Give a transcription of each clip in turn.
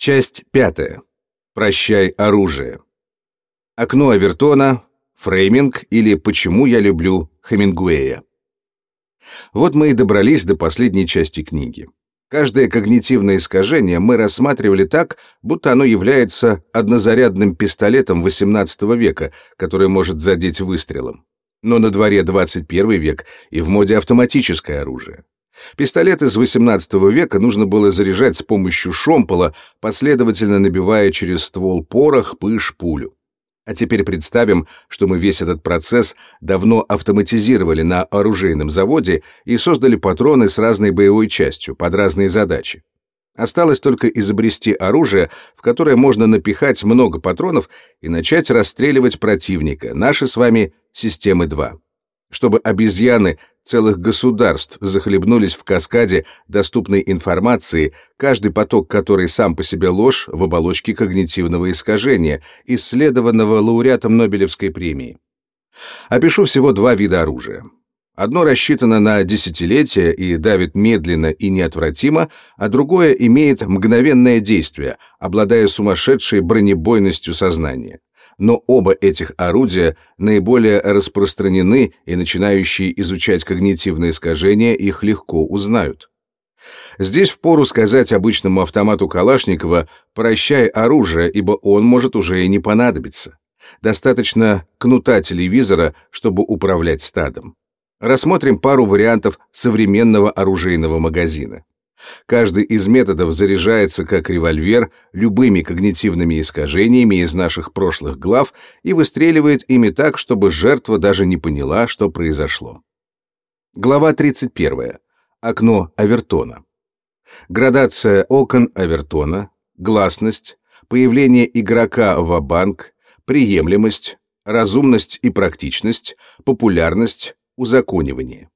Часть пятая. Прощай оружие. Окно Авертона, фрейминг или почему я люблю Хемингуэя. Вот мы и добрались до последней части книги. Каждое когнитивное искажение мы рассматривали так, будто оно является однозарядным пистолетом XVIII века, который может задеть выстрелом. Но на дворе 21 век и в моде автоматическое оружие. Пистолет из XVIII века нужно было заряжать с помощью шомпола, последовательно набивая через ствол порох, пыш, пулю. А теперь представим, что мы весь этот процесс давно автоматизировали на оружейном заводе и создали патроны с разной боевой частью, под разные задачи. Осталось только изобрести оружие, в которое можно напихать много патронов и начать расстреливать противника, наши с вами системы 2 чтобы обезьяны целых государств захлебнулись в каскаде доступной информации, каждый поток которой сам по себе ложь в оболочке когнитивного искажения, исследованного лауреатом Нобелевской премии. Опишу всего два вида оружия. Одно рассчитано на десятилетия и давит медленно и неотвратимо, а другое имеет мгновенное действие, обладая сумасшедшей бронебойностью сознания но оба этих орудия наиболее распространены, и начинающие изучать когнитивные искажения их легко узнают. Здесь впору сказать обычному автомату Калашникова «прощай оружие, ибо он может уже и не понадобиться». Достаточно кнута телевизора, чтобы управлять стадом. Рассмотрим пару вариантов современного оружейного магазина. Каждый из методов заряжается как револьвер любыми когнитивными искажениями из наших прошлых глав и выстреливает ими так, чтобы жертва даже не поняла, что произошло. Глава 31. Окно Авертона. Градация окон Авертона, гласность, появление игрока в банк приемлемость, разумность и практичность, популярность, узаконивание.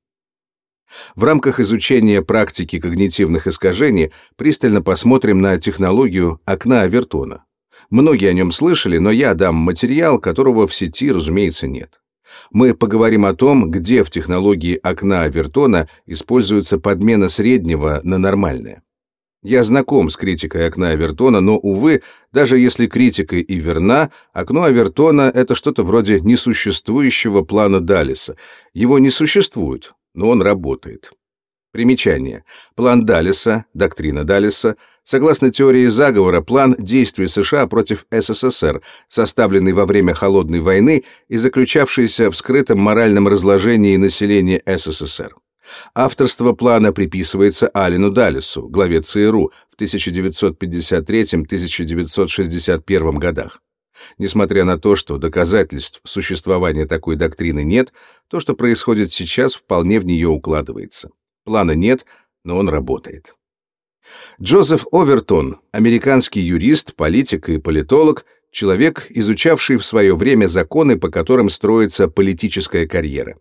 В рамках изучения практики когнитивных искажений пристально посмотрим на технологию окна Авертона. Многие о нем слышали, но я дам материал, которого в сети, разумеется, нет. Мы поговорим о том, где в технологии окна Авертона используется подмена среднего на нормальное. Я знаком с критикой окна Авертона, но, увы, даже если критика и верна, окно Авертона — это что-то вроде несуществующего плана Даллеса. Его не существует, но он работает. Примечание. План Даллеса, доктрина Даллеса, согласно теории заговора, план действий США против СССР, составленный во время Холодной войны и заключавшийся в скрытом моральном разложении населения СССР. Авторство плана приписывается Алину Даллесу, главе ЦРУ, в 1953-1961 годах. Несмотря на то, что доказательств существования такой доктрины нет, то, что происходит сейчас, вполне в нее укладывается. Плана нет, но он работает. Джозеф Овертон, американский юрист, политик и политолог, человек, изучавший в свое время законы, по которым строится политическая карьера.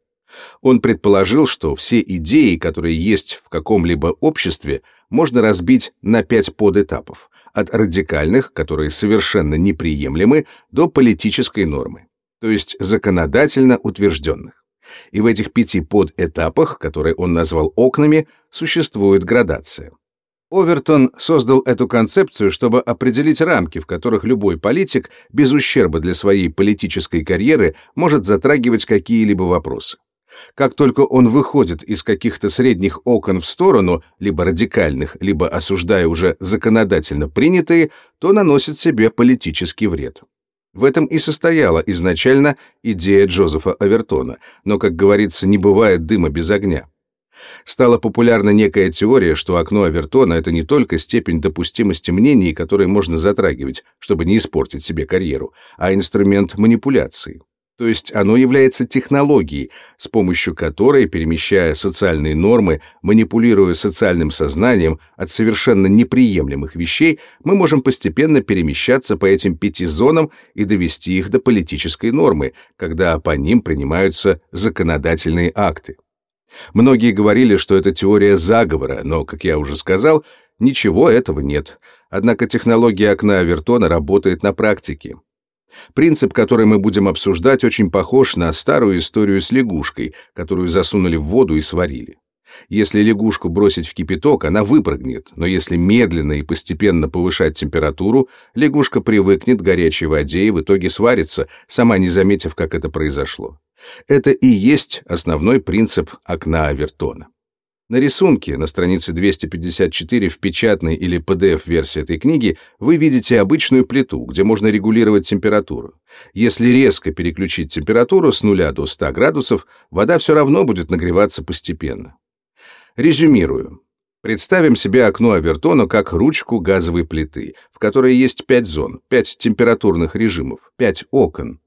Он предположил, что все идеи, которые есть в каком-либо обществе, можно разбить на пять подэтапов от радикальных, которые совершенно неприемлемы, до политической нормы, то есть законодательно утвержденных. И в этих пяти подэтапах, которые он назвал окнами, существует градация. Овертон создал эту концепцию, чтобы определить рамки, в которых любой политик без ущерба для своей политической карьеры может затрагивать какие-либо вопросы. Как только он выходит из каких-то средних окон в сторону, либо радикальных, либо осуждая уже законодательно принятые, то наносит себе политический вред. В этом и состояла изначально идея Джозефа Авертона, но, как говорится, не бывает дыма без огня. Стала популярна некая теория, что окно Авертона — это не только степень допустимости мнений, которые можно затрагивать, чтобы не испортить себе карьеру, а инструмент манипуляции то есть оно является технологией, с помощью которой, перемещая социальные нормы, манипулируя социальным сознанием от совершенно неприемлемых вещей, мы можем постепенно перемещаться по этим пяти зонам и довести их до политической нормы, когда по ним принимаются законодательные акты. Многие говорили, что это теория заговора, но, как я уже сказал, ничего этого нет. Однако технология окна Авертона работает на практике. Принцип, который мы будем обсуждать, очень похож на старую историю с лягушкой, которую засунули в воду и сварили. Если лягушку бросить в кипяток, она выпрыгнет, но если медленно и постепенно повышать температуру, лягушка привыкнет к горячей воде и в итоге сварится, сама не заметив, как это произошло. Это и есть основной принцип окна Авертона. На рисунке на странице 254 в печатной или PDF-версии этой книги вы видите обычную плиту, где можно регулировать температуру. Если резко переключить температуру с 0 до 100 градусов, вода все равно будет нагреваться постепенно. Резюмирую. Представим себе окно Авертона как ручку газовой плиты, в которой есть пять зон, пять температурных режимов, пять окон.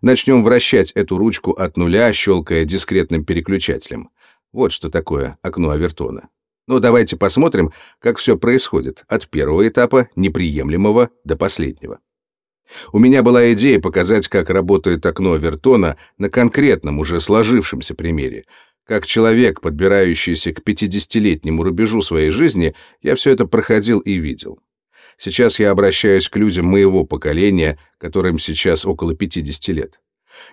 Начнем вращать эту ручку от нуля, щелкая дискретным переключателем. Вот что такое окно Авертона. Но ну, давайте посмотрим, как все происходит от первого этапа, неприемлемого, до последнего. У меня была идея показать, как работает окно Авертона на конкретном, уже сложившемся примере, как человек, подбирающийся к 50-летнему рубежу своей жизни, я все это проходил и видел. Сейчас я обращаюсь к людям моего поколения, которым сейчас около 50 лет.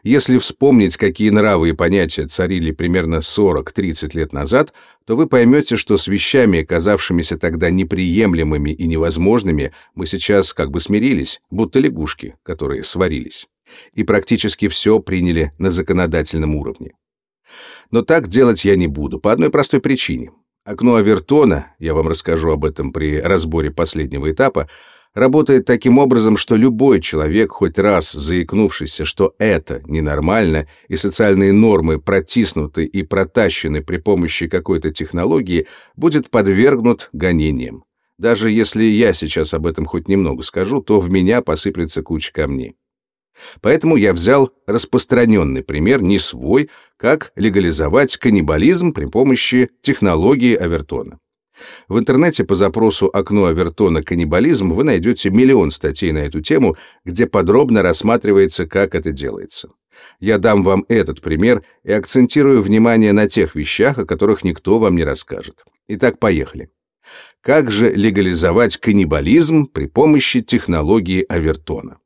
Если вспомнить, какие нравы и понятия царили примерно 40-30 лет назад, то вы поймете, что с вещами, казавшимися тогда неприемлемыми и невозможными, мы сейчас как бы смирились, будто лягушки, которые сварились. И практически все приняли на законодательном уровне. Но так делать я не буду, по одной простой причине. Окно Авертона, я вам расскажу об этом при разборе последнего этапа, работает таким образом, что любой человек, хоть раз заикнувшийся, что это ненормально, и социальные нормы протиснуты и протащены при помощи какой-то технологии, будет подвергнут гонениям. Даже если я сейчас об этом хоть немного скажу, то в меня посыплется куча камней. Поэтому я взял распространенный пример, не свой, как легализовать каннибализм при помощи технологии Авертона. В интернете по запросу «Окно Авертона. Каннибализм» вы найдете миллион статей на эту тему, где подробно рассматривается, как это делается. Я дам вам этот пример и акцентирую внимание на тех вещах, о которых никто вам не расскажет. Итак, поехали. Как же легализовать каннибализм при помощи технологии Авертона?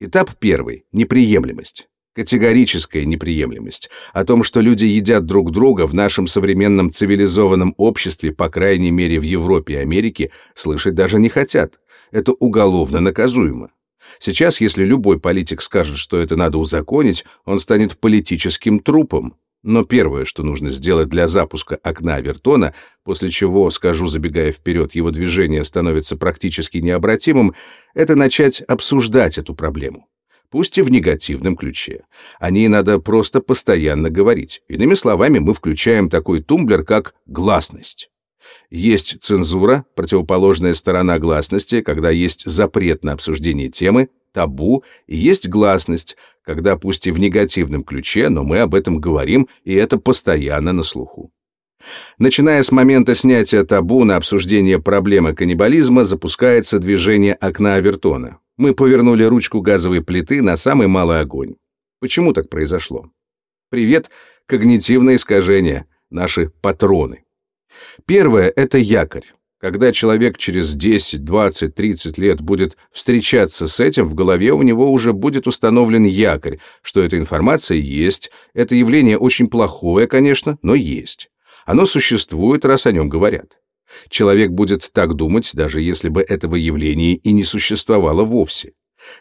Этап первый — неприемлемость. Категорическая неприемлемость. О том, что люди едят друг друга в нашем современном цивилизованном обществе, по крайней мере в Европе и Америке, слышать даже не хотят. Это уголовно наказуемо. Сейчас, если любой политик скажет, что это надо узаконить, он станет политическим трупом. Но первое, что нужно сделать для запуска окна Авертона, после чего, скажу, забегая вперед, его движение становится практически необратимым, это начать обсуждать эту проблему. Пусть и в негативном ключе. О ней надо просто постоянно говорить. Иными словами, мы включаем такой тумблер, как гласность. Есть цензура, противоположная сторона гласности, когда есть запрет на обсуждение темы, табу, и есть гласность, когда пусть и в негативном ключе, но мы об этом говорим, и это постоянно на слуху. Начиная с момента снятия табу на обсуждение проблемы каннибализма, запускается движение окна Авертона. Мы повернули ручку газовой плиты на самый малый огонь. Почему так произошло? Привет, когнитивное искажение, наши патроны. Первое — это якорь. Когда человек через 10, 20, 30 лет будет встречаться с этим, в голове у него уже будет установлен якорь, что эта информация есть, это явление очень плохое, конечно, но есть. Оно существует, раз о нем говорят. Человек будет так думать, даже если бы этого явления и не существовало вовсе.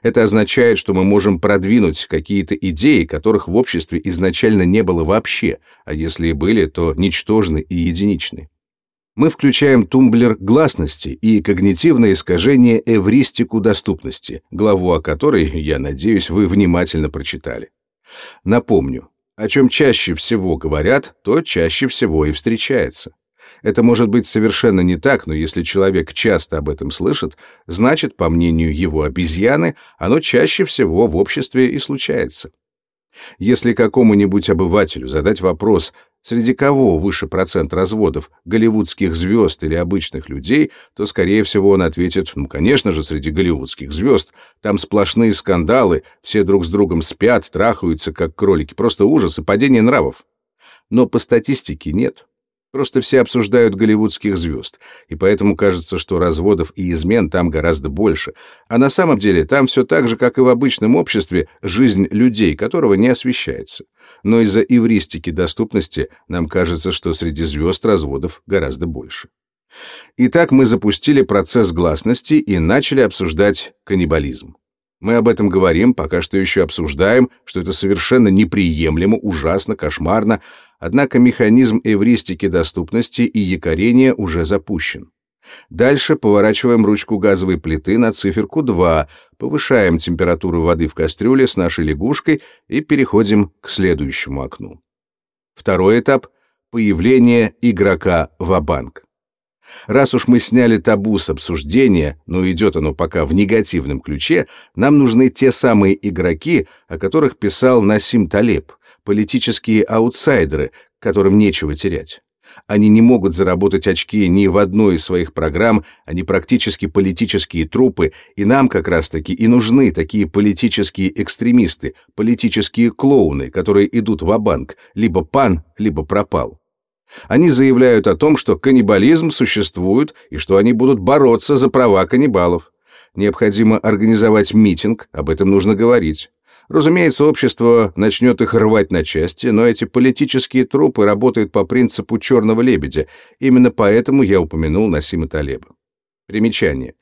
Это означает, что мы можем продвинуть какие-то идеи, которых в обществе изначально не было вообще, а если и были, то ничтожны и единичны мы включаем тумблер гласности и когнитивное искажение эвристику доступности, главу о которой, я надеюсь, вы внимательно прочитали. Напомню, о чем чаще всего говорят, то чаще всего и встречается. Это может быть совершенно не так, но если человек часто об этом слышит, значит, по мнению его обезьяны, оно чаще всего в обществе и случается. Если какому-нибудь обывателю задать вопрос, среди кого выше процент разводов, голливудских звезд или обычных людей, то, скорее всего, он ответит, ну, конечно же, среди голливудских звезд. Там сплошные скандалы, все друг с другом спят, трахаются, как кролики. Просто ужас и падение нравов. Но по статистике нет. Просто все обсуждают голливудских звезд, и поэтому кажется, что разводов и измен там гораздо больше. А на самом деле там все так же, как и в обычном обществе, жизнь людей, которого не освещается. Но из-за эвристики доступности нам кажется, что среди звезд разводов гораздо больше. Итак, мы запустили процесс гласности и начали обсуждать каннибализм. Мы об этом говорим, пока что еще обсуждаем, что это совершенно неприемлемо, ужасно, кошмарно, однако механизм эвристики доступности и якорения уже запущен. Дальше поворачиваем ручку газовой плиты на циферку 2, повышаем температуру воды в кастрюле с нашей лягушкой и переходим к следующему окну. Второй этап — появление игрока в банк Раз уж мы сняли табу с обсуждения, но идет оно пока в негативном ключе, нам нужны те самые игроки, о которых писал Насим Талеб, политические аутсайдеры, которым нечего терять. Они не могут заработать очки ни в одной из своих программ, они практически политические трупы, и нам как раз-таки и нужны такие политические экстремисты, политические клоуны, которые идут в банк либо пан, либо пропал. Они заявляют о том, что каннибализм существует и что они будут бороться за права каннибалов. Необходимо организовать митинг, об этом нужно говорить. Разумеется, общество начнет их рвать на части, но эти политические трупы работают по принципу черного лебедя. Именно поэтому я упомянул Насима Талеба. Примечание.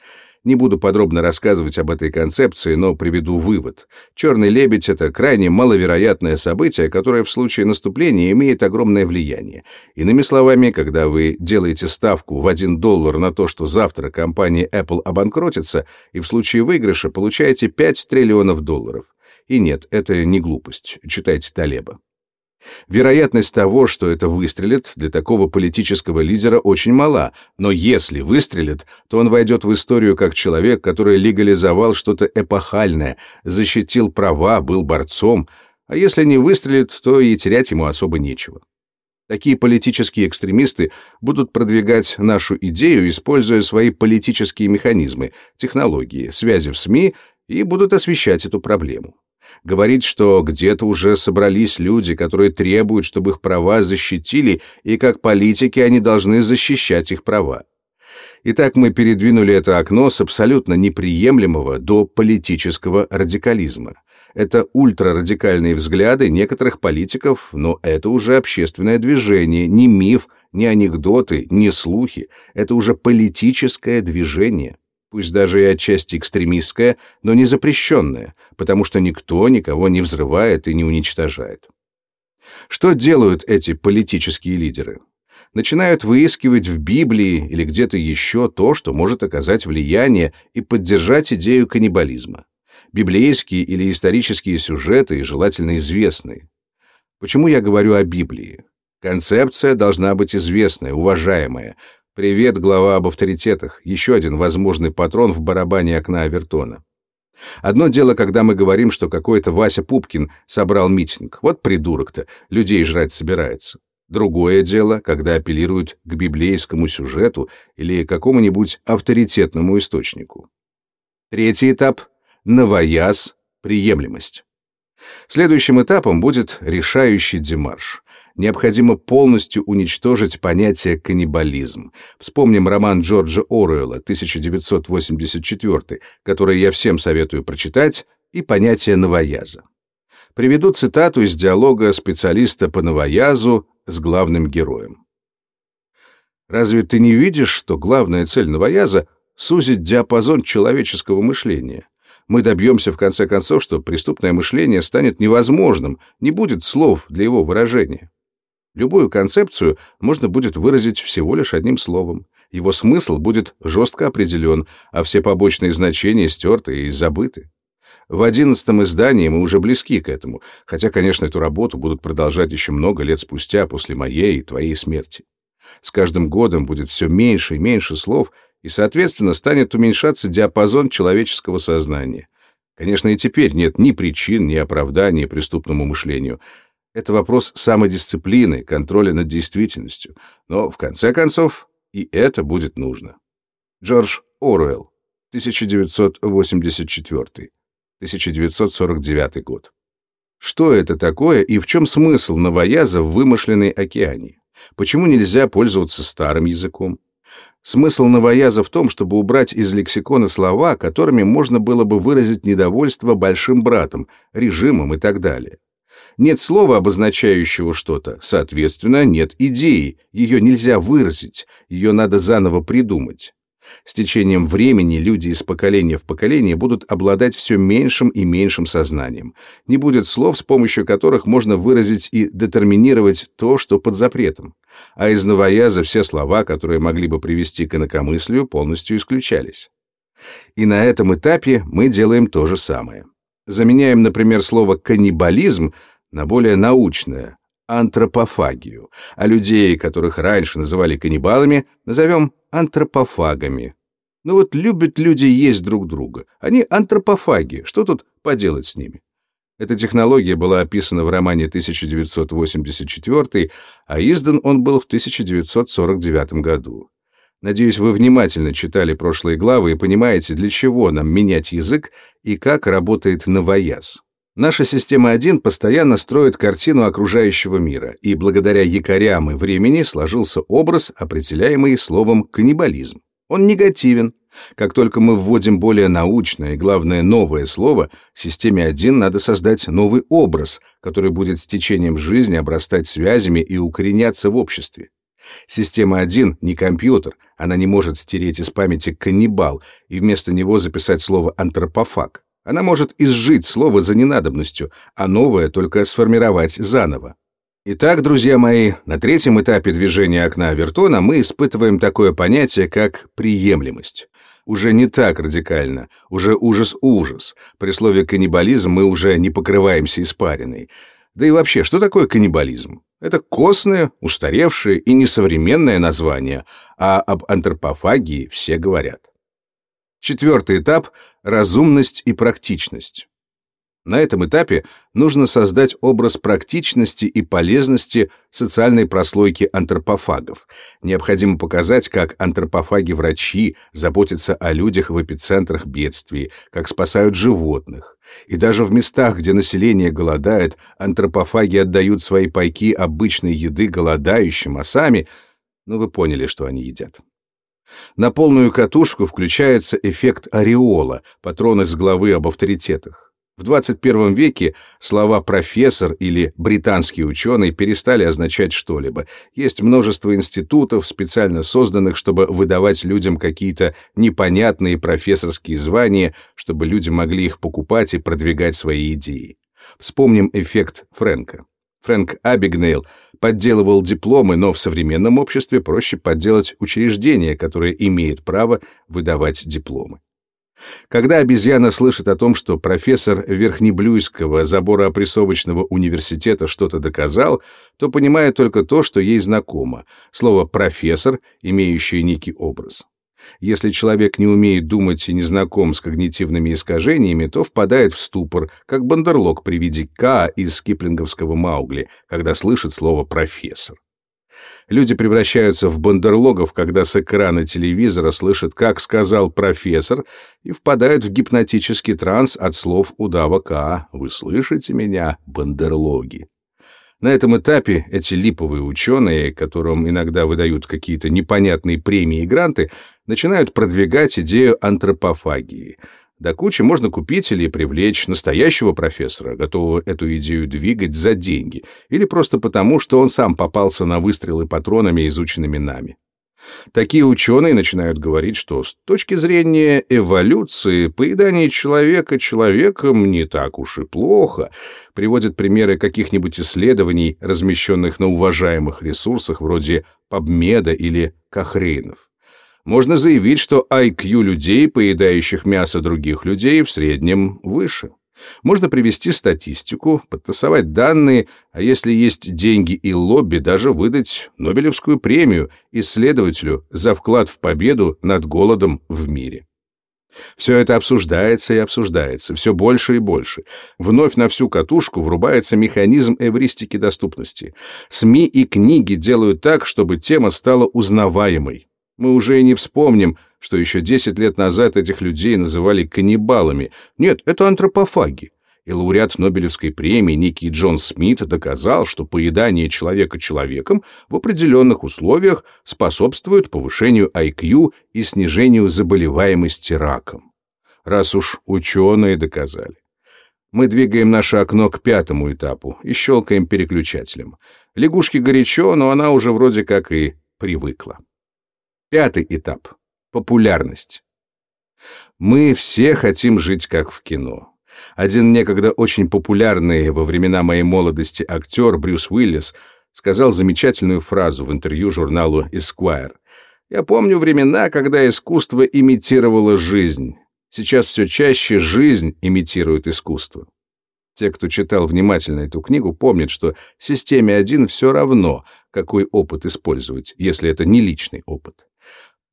Не буду подробно рассказывать об этой концепции, но приведу вывод. Черный лебедь — это крайне маловероятное событие, которое в случае наступления имеет огромное влияние. Иными словами, когда вы делаете ставку в 1 доллар на то, что завтра компания Apple обанкротится, и в случае выигрыша получаете 5 триллионов долларов. И нет, это не глупость. Читайте Талеба. Вероятность того, что это выстрелит, для такого политического лидера очень мала, но если выстрелит, то он войдет в историю как человек, который легализовал что-то эпохальное, защитил права, был борцом, а если не выстрелит, то и терять ему особо нечего. Такие политические экстремисты будут продвигать нашу идею, используя свои политические механизмы, технологии, связи в СМИ и будут освещать эту проблему. Говорит, что где-то уже собрались люди, которые требуют, чтобы их права защитили, и как политики они должны защищать их права. Итак, мы передвинули это окно с абсолютно неприемлемого до политического радикализма. Это ультрарадикальные взгляды некоторых политиков, но это уже общественное движение, не миф, не анекдоты, не слухи. Это уже политическое движение пусть даже и отчасти экстремистское, но не запрещенное, потому что никто никого не взрывает и не уничтожает. Что делают эти политические лидеры? Начинают выискивать в Библии или где-то еще то, что может оказать влияние и поддержать идею каннибализма. Библейские или исторические сюжеты, желательно известные. Почему я говорю о Библии? Концепция должна быть известная, уважаемая, Привет, глава об авторитетах. Еще один возможный патрон в барабане окна Авертона. Одно дело, когда мы говорим, что какой-то Вася Пупкин собрал митинг. Вот придурок-то, людей жрать собирается. Другое дело, когда апеллируют к библейскому сюжету или какому-нибудь авторитетному источнику. Третий этап — новояз, приемлемость. Следующим этапом будет решающий демарш необходимо полностью уничтожить понятие каннибализм. Вспомним роман Джорджа Оруэлла 1984, который я всем советую прочитать, и понятие новояза. Приведу цитату из диалога специалиста по новоязу с главным героем. Разве ты не видишь, что главная цель новояза — сузить диапазон человеческого мышления? Мы добьемся, в конце концов, что преступное мышление станет невозможным, не будет слов для его выражения. Любую концепцию можно будет выразить всего лишь одним словом. Его смысл будет жестко определен, а все побочные значения стерты и забыты. В одиннадцатом издании мы уже близки к этому, хотя, конечно, эту работу будут продолжать еще много лет спустя после моей и твоей смерти. С каждым годом будет все меньше и меньше слов, и, соответственно, станет уменьшаться диапазон человеческого сознания. Конечно, и теперь нет ни причин, ни оправданий преступному мышлению — это вопрос самодисциплины, контроля над действительностью. Но, в конце концов, и это будет нужно. Джордж Оруэлл, 1984, 1949 год. Что это такое и в чем смысл новояза в вымышленной океане? Почему нельзя пользоваться старым языком? Смысл новояза в том, чтобы убрать из лексикона слова, которыми можно было бы выразить недовольство большим братом, режимом и так далее. Нет слова, обозначающего что-то, соответственно, нет идеи, ее нельзя выразить, ее надо заново придумать. С течением времени люди из поколения в поколение будут обладать все меньшим и меньшим сознанием. Не будет слов, с помощью которых можно выразить и детерминировать то, что под запретом. А из новояза все слова, которые могли бы привести к инакомыслию, полностью исключались. И на этом этапе мы делаем то же самое. Заменяем, например, слово «каннибализм» на более научное антропофагию, а людей, которых раньше называли каннибалами, назовем антропофагами. Ну вот любят люди есть друг друга. Они антропофаги. Что тут поделать с ними? Эта технология была описана в романе 1984, а издан он был в 1949 году. Надеюсь, вы внимательно читали прошлые главы и понимаете, для чего нам менять язык и как работает новояз. Наша система 1 постоянно строит картину окружающего мира, и благодаря якорям и времени сложился образ, определяемый словом «каннибализм». Он негативен. Как только мы вводим более научное и, главное, новое слово, системе 1 надо создать новый образ, который будет с течением жизни обрастать связями и укореняться в обществе. Система 1 не компьютер, она не может стереть из памяти каннибал и вместо него записать слово антропофаг. Она может изжить слово за ненадобностью, а новое только сформировать заново. Итак, друзья мои, на третьем этапе движения окна Авертона мы испытываем такое понятие, как приемлемость. Уже не так радикально, уже ужас-ужас. При слове «каннибализм» мы уже не покрываемся испариной. Да и вообще, что такое каннибализм? Это костное, устаревшее и несовременное название, а об антропофагии все говорят. Четвертый этап — разумность и практичность. На этом этапе нужно создать образ практичности и полезности социальной прослойки антропофагов. Необходимо показать, как антропофаги-врачи заботятся о людях в эпицентрах бедствий, как спасают животных. И даже в местах, где население голодает, антропофаги отдают свои пайки обычной еды голодающим, а сами... Ну, вы поняли, что они едят. На полную катушку включается эффект ореола, патрон из главы об авторитетах. В 21 веке слова «профессор» или «британский ученый» перестали означать что-либо. Есть множество институтов, специально созданных, чтобы выдавать людям какие-то непонятные профессорские звания, чтобы люди могли их покупать и продвигать свои идеи. Вспомним эффект Фрэнка. Фрэнк Абигнейл подделывал дипломы, но в современном обществе проще подделать учреждение, которое имеет право выдавать дипломы. Когда обезьяна слышит о том, что профессор Верхнеблюйского забороопрессовочного университета что-то доказал, то понимает только то, что ей знакомо — слово «профессор», имеющее некий образ. Если человек не умеет думать и не знаком с когнитивными искажениями, то впадает в ступор, как бандерлог при виде К из киплинговского Маугли, когда слышит слово «профессор». Люди превращаются в бандерлогов, когда с экрана телевизора слышат, как сказал профессор, и впадают в гипнотический транс от слов удава К. «Вы слышите меня, бандерлоги?» На этом этапе эти липовые ученые, которым иногда выдают какие-то непонятные премии и гранты, начинают продвигать идею антропофагии. До кучи можно купить или привлечь настоящего профессора, готового эту идею двигать за деньги, или просто потому, что он сам попался на выстрелы патронами, изученными нами. Такие ученые начинают говорить, что с точки зрения эволюции поедание человека человеком не так уж и плохо, приводят примеры каких-нибудь исследований, размещенных на уважаемых ресурсах вроде PubMed или Кохрейнов. Можно заявить, что IQ людей, поедающих мясо других людей, в среднем выше. Можно привести статистику, подтасовать данные, а если есть деньги и лобби, даже выдать Нобелевскую премию исследователю за вклад в победу над голодом в мире. Все это обсуждается и обсуждается, все больше и больше. Вновь на всю катушку врубается механизм эвристики доступности. СМИ и книги делают так, чтобы тема стала узнаваемой. Мы уже и не вспомним, что еще 10 лет назад этих людей называли каннибалами. Нет, это антропофаги. и лауреат Нобелевской премии некий Джон Смит доказал, что поедание человека человеком в определенных условиях способствует повышению IQ и снижению заболеваемости раком. Раз уж ученые доказали. Мы двигаем наше окно к пятому этапу и щелкаем переключателем. Лягушке горячо, но она уже вроде как и привыкла. Пятый этап — популярность. Мы все хотим жить как в кино. Один некогда очень популярный во времена моей молодости актер Брюс Уиллис сказал замечательную фразу в интервью журналу Esquire. «Я помню времена, когда искусство имитировало жизнь. Сейчас все чаще жизнь имитирует искусство». Те, кто читал внимательно эту книгу, помнят, что системе один все равно, какой опыт использовать, если это не личный опыт.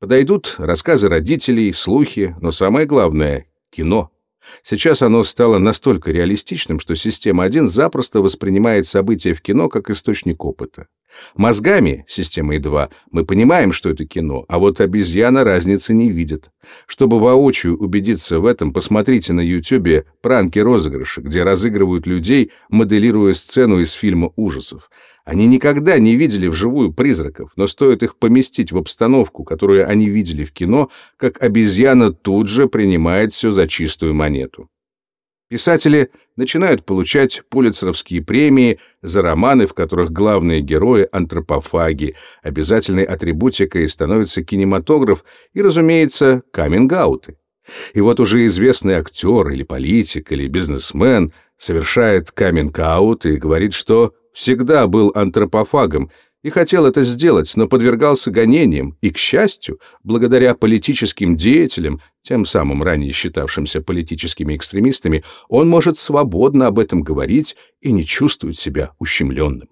Подойдут рассказы родителей, слухи, но самое главное — кино. Сейчас оно стало настолько реалистичным, что система 1 запросто воспринимает события в кино как источник опыта. Мозгами, системой 2, мы понимаем, что это кино, а вот обезьяна разницы не видит. Чтобы воочию убедиться в этом, посмотрите на Ютубе пранки-розыгрыши, где разыгрывают людей, моделируя сцену из фильма ужасов. Они никогда не видели вживую призраков, но стоит их поместить в обстановку, которую они видели в кино, как обезьяна тут же принимает все за чистую монету. Писатели начинают получать пулицеровские премии за романы, в которых главные герои — антропофаги, обязательной атрибутикой становится кинематограф и, разумеется, каминг-ауты. И вот уже известный актер или политик или бизнесмен совершает каминг-аут и говорит, что всегда был антропофагом и хотел это сделать, но подвергался гонениям, и, к счастью, благодаря политическим деятелям, тем самым ранее считавшимся политическими экстремистами, он может свободно об этом говорить и не чувствовать себя ущемленным.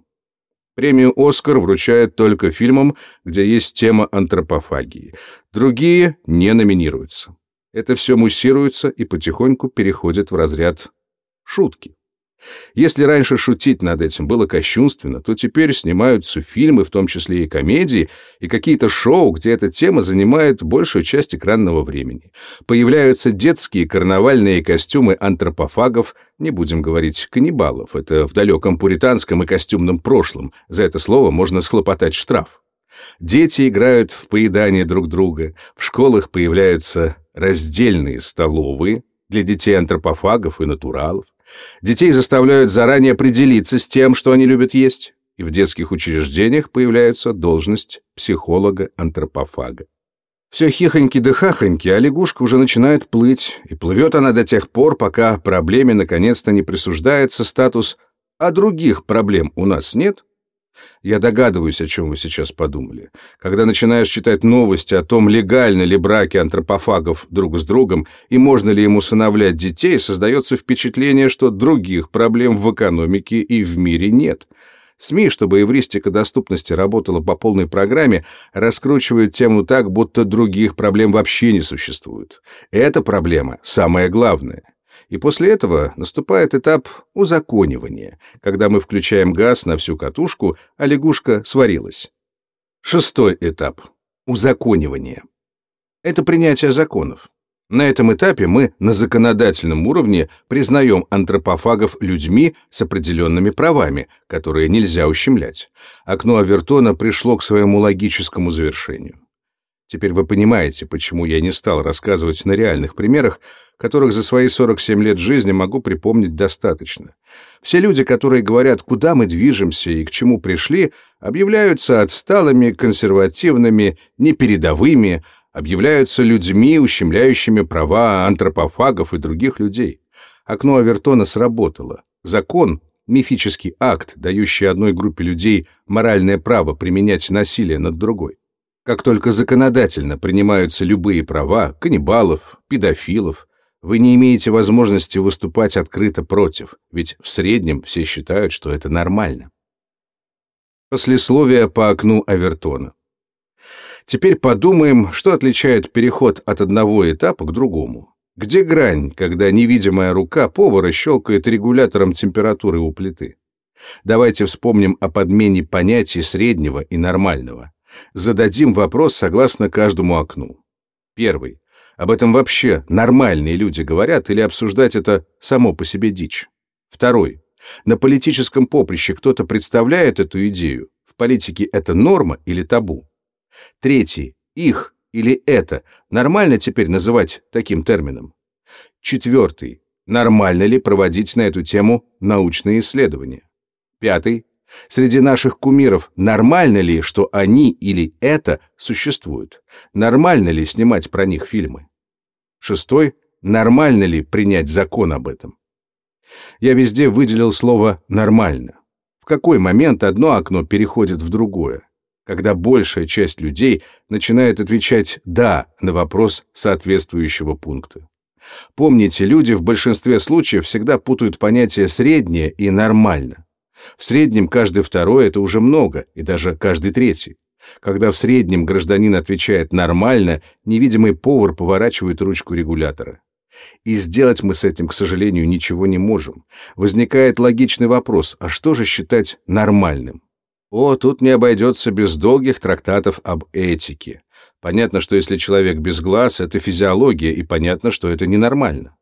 Премию «Оскар» вручают только фильмам, где есть тема антропофагии. Другие не номинируются. Это все муссируется и потихоньку переходит в разряд шутки. Если раньше шутить над этим было кощунственно, то теперь снимаются фильмы, в том числе и комедии, и какие-то шоу, где эта тема занимает большую часть экранного времени. Появляются детские карнавальные костюмы антропофагов, не будем говорить каннибалов, это в далеком пуританском и костюмном прошлом, за это слово можно схлопотать штраф. Дети играют в поедание друг друга, в школах появляются раздельные столовые для детей антропофагов и натуралов. Детей заставляют заранее определиться с тем, что они любят есть, и в детских учреждениях появляется должность психолога-антропофага. Все хихоньки да хахоньки, а лягушка уже начинает плыть, и плывет она до тех пор, пока проблеме наконец-то не присуждается статус «а других проблем у нас нет», я догадываюсь, о чем вы сейчас подумали. Когда начинаешь читать новости о том, легальны ли браки антропофагов друг с другом и можно ли им усыновлять детей, создается впечатление, что других проблем в экономике и в мире нет. СМИ, чтобы эвристика доступности работала по полной программе, раскручивают тему так, будто других проблем вообще не существует. Эта проблема самая главная. И после этого наступает этап узаконивания, когда мы включаем газ на всю катушку, а лягушка сварилась. Шестой этап — узаконивание. Это принятие законов. На этом этапе мы на законодательном уровне признаем антропофагов людьми с определенными правами, которые нельзя ущемлять. Окно Авертона пришло к своему логическому завершению. Теперь вы понимаете, почему я не стал рассказывать на реальных примерах, которых за свои 47 лет жизни могу припомнить достаточно. Все люди, которые говорят, куда мы движемся и к чему пришли, объявляются отсталыми, консервативными, непередовыми, объявляются людьми, ущемляющими права антропофагов и других людей. Окно Авертона сработало. Закон — мифический акт, дающий одной группе людей моральное право применять насилие над другой. Как только законодательно принимаются любые права каннибалов, педофилов, вы не имеете возможности выступать открыто против, ведь в среднем все считают, что это нормально. Послесловие по окну Авертона. Теперь подумаем, что отличает переход от одного этапа к другому. Где грань, когда невидимая рука повара щелкает регулятором температуры у плиты? Давайте вспомним о подмене понятий среднего и нормального. Зададим вопрос согласно каждому окну. Первый. Об этом вообще нормальные люди говорят или обсуждать это само по себе дичь? Второй. На политическом поприще кто-то представляет эту идею? В политике это норма или табу? Третий. Их или это нормально теперь называть таким термином? Четвертый. Нормально ли проводить на эту тему научные исследования? Пятый. Среди наших кумиров нормально ли, что они или это существуют? Нормально ли снимать про них фильмы? Шестой. Нормально ли принять закон об этом? Я везде выделил слово «нормально». В какой момент одно окно переходит в другое? Когда большая часть людей начинает отвечать «да» на вопрос соответствующего пункта. Помните, люди в большинстве случаев всегда путают понятие «среднее» и «нормально». В среднем каждый второй — это уже много, и даже каждый третий. Когда в среднем гражданин отвечает «нормально», невидимый повар поворачивает ручку регулятора. И сделать мы с этим, к сожалению, ничего не можем. Возникает логичный вопрос, а что же считать нормальным? О, тут не обойдется без долгих трактатов об этике. Понятно, что если человек без глаз, это физиология, и понятно, что это ненормально.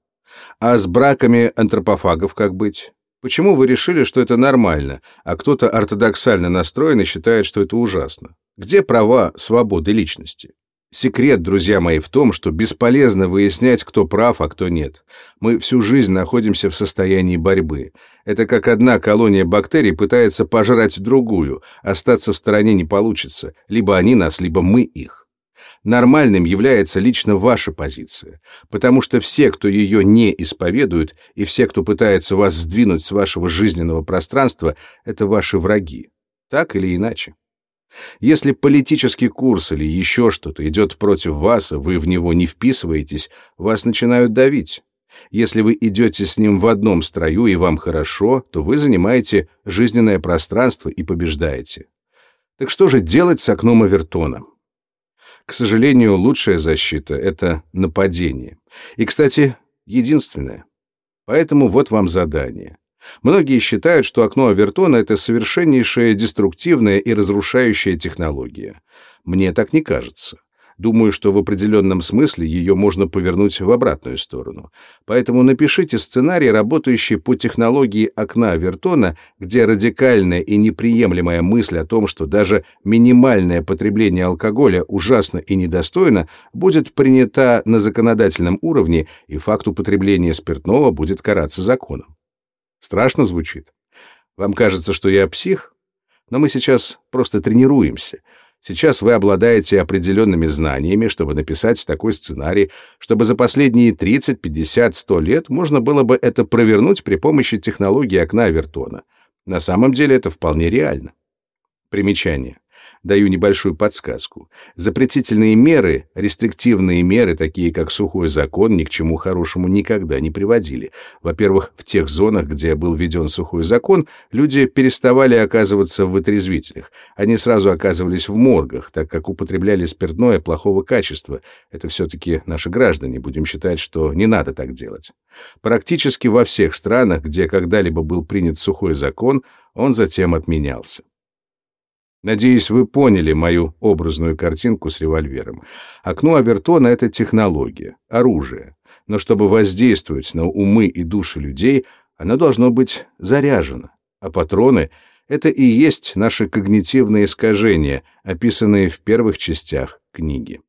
А с браками антропофагов как быть? Почему вы решили, что это нормально, а кто-то ортодоксально настроен и считает, что это ужасно? Где права свободы личности? Секрет, друзья мои, в том, что бесполезно выяснять, кто прав, а кто нет. Мы всю жизнь находимся в состоянии борьбы. Это как одна колония бактерий пытается пожрать другую, остаться в стороне не получится. Либо они нас, либо мы их. Нормальным является лично ваша позиция, потому что все, кто ее не исповедует, и все, кто пытается вас сдвинуть с вашего жизненного пространства, это ваши враги. Так или иначе. Если политический курс или еще что-то идет против вас, а вы в него не вписываетесь, вас начинают давить. Если вы идете с ним в одном строю и вам хорошо, то вы занимаете жизненное пространство и побеждаете. Так что же делать с окном Авертона? К сожалению, лучшая защита — это нападение. И, кстати, единственное. Поэтому вот вам задание. Многие считают, что окно Авертона — это совершеннейшая деструктивная и разрушающая технология. Мне так не кажется. Думаю, что в определенном смысле ее можно повернуть в обратную сторону. Поэтому напишите сценарий, работающий по технологии окна Авертона, где радикальная и неприемлемая мысль о том, что даже минимальное потребление алкоголя ужасно и недостойно, будет принята на законодательном уровне, и факт употребления спиртного будет караться законом. Страшно звучит? Вам кажется, что я псих? Но мы сейчас просто тренируемся. Сейчас вы обладаете определенными знаниями, чтобы написать такой сценарий, чтобы за последние 30, 50, 100 лет можно было бы это провернуть при помощи технологии окна Авертона. На самом деле это вполне реально. Примечание. Даю небольшую подсказку. Запретительные меры, рестриктивные меры, такие как сухой закон, ни к чему хорошему никогда не приводили. Во-первых, в тех зонах, где был введен сухой закон, люди переставали оказываться в вытрезвителях. Они сразу оказывались в моргах, так как употребляли спиртное плохого качества. Это все-таки наши граждане, будем считать, что не надо так делать. Практически во всех странах, где когда-либо был принят сухой закон, он затем отменялся. Надеюсь, вы поняли мою образную картинку с револьвером. Окно Авертона — это технология, оружие. Но чтобы воздействовать на умы и души людей, оно должно быть заряжено. А патроны — это и есть наши когнитивные искажения, описанные в первых частях книги.